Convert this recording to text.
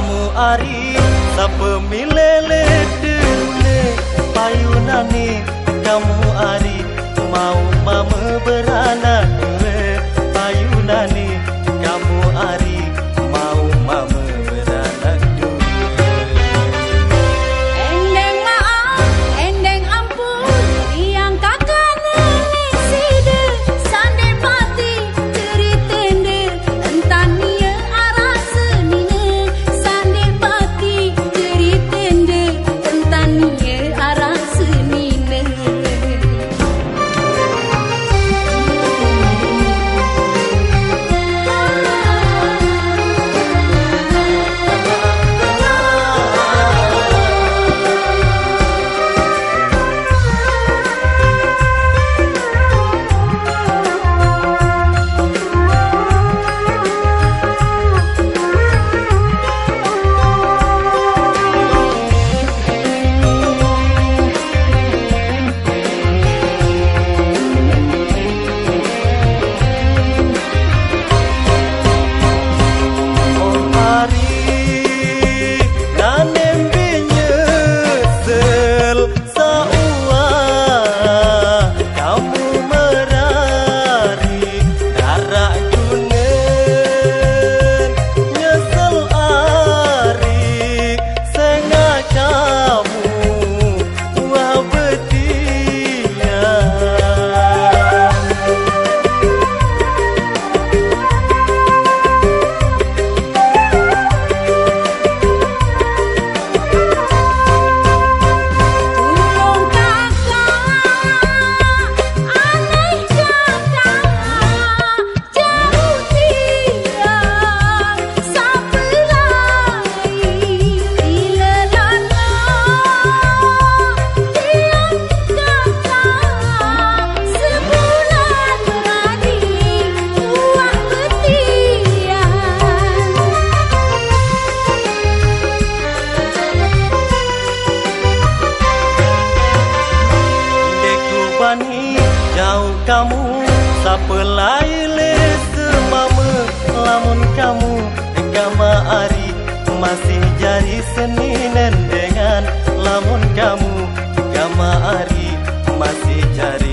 kamu Ari sapemile le payunani kamu Ari. Siapa lain lese mama Lamun kamu Gama hari Masih jari seni Dengan Lamun kamu Gama hari Masih jari.